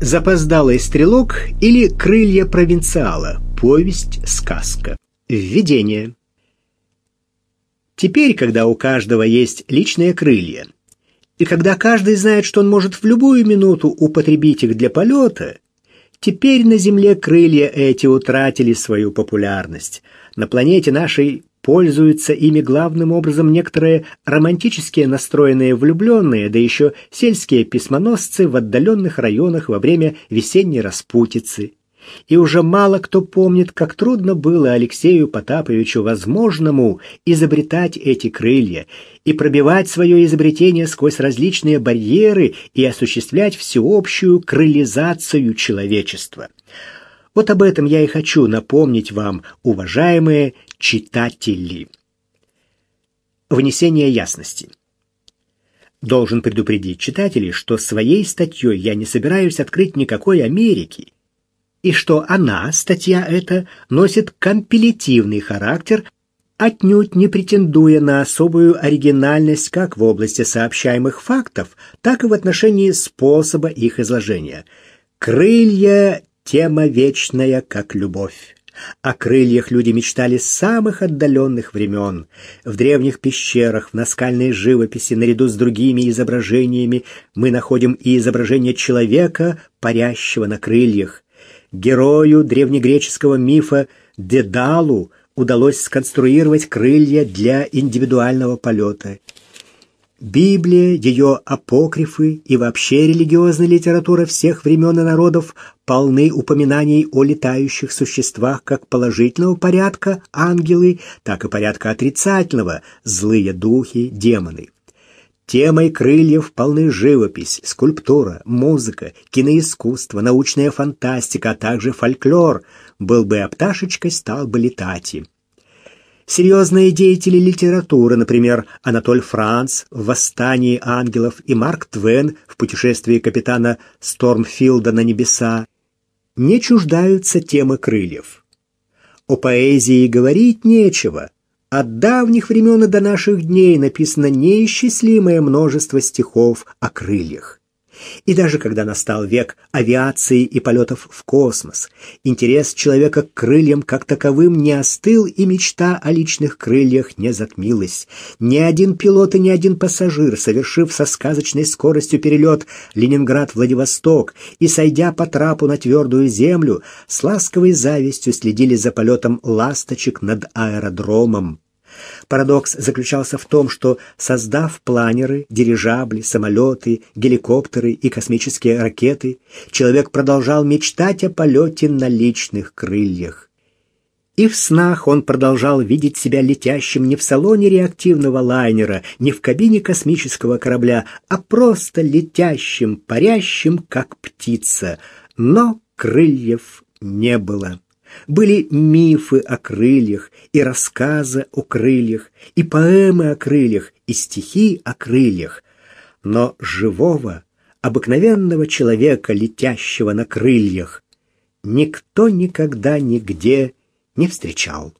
Запоздалый стрелок или крылья провинциала. Повесть, сказка. Введение. Теперь, когда у каждого есть личные крылья, и когда каждый знает, что он может в любую минуту употребить их для полета, теперь на Земле крылья эти утратили свою популярность. На планете нашей пользуются ими главным образом некоторые романтически настроенные влюбленные, да еще сельские письмоносцы в отдаленных районах во время весенней распутицы. И уже мало кто помнит, как трудно было Алексею Потаповичу возможному изобретать эти крылья и пробивать свое изобретение сквозь различные барьеры и осуществлять всеобщую крылизацию человечества. Вот об этом я и хочу напомнить вам, уважаемые читатели. Внесение ясности. Должен предупредить читателей, что своей статьей я не собираюсь открыть никакой Америки, и что она, статья эта, носит компилятивный характер, отнюдь не претендуя на особую оригинальность как в области сообщаемых фактов, так и в отношении способа их изложения. Крылья – тема вечная, как любовь. О крыльях люди мечтали с самых отдаленных времен. В древних пещерах, в наскальной живописи, наряду с другими изображениями, мы находим и изображение человека, парящего на крыльях. Герою древнегреческого мифа Дедалу удалось сконструировать крылья для индивидуального полета. Библия, ее апокрифы и вообще религиозная литература всех времен и народов полны упоминаний о летающих существах как положительного порядка ангелы, так и порядка отрицательного злые духи, демоны. Темой крыльев полны живопись, скульптура, музыка, киноискусство, научная фантастика, а также фольклор. Был бы о пташечкой, стал бы летать. Серьезные деятели литературы, например, Анатоль Франц в «Восстании ангелов» и Марк Твен в «Путешествии капитана Стормфилда на небеса», не чуждаются темы крыльев. О поэзии говорить нечего. От давних времен и до наших дней написано неисчислимое множество стихов о крыльях. И даже когда настал век авиации и полетов в космос, интерес человека к крыльям как таковым не остыл, и мечта о личных крыльях не затмилась. Ни один пилот и ни один пассажир, совершив со сказочной скоростью перелет Ленинград-Владивосток и сойдя по трапу на твердую землю, с ласковой завистью следили за полетом ласточек над аэродромом. Парадокс заключался в том, что, создав планеры, дирижабли, самолеты, геликоптеры и космические ракеты, человек продолжал мечтать о полете на личных крыльях. И в снах он продолжал видеть себя летящим не в салоне реактивного лайнера, не в кабине космического корабля, а просто летящим, парящим, как птица. Но крыльев не было. Были мифы о крыльях, и рассказы о крыльях, и поэмы о крыльях, и стихи о крыльях. Но живого, обыкновенного человека, летящего на крыльях, никто никогда нигде не встречал.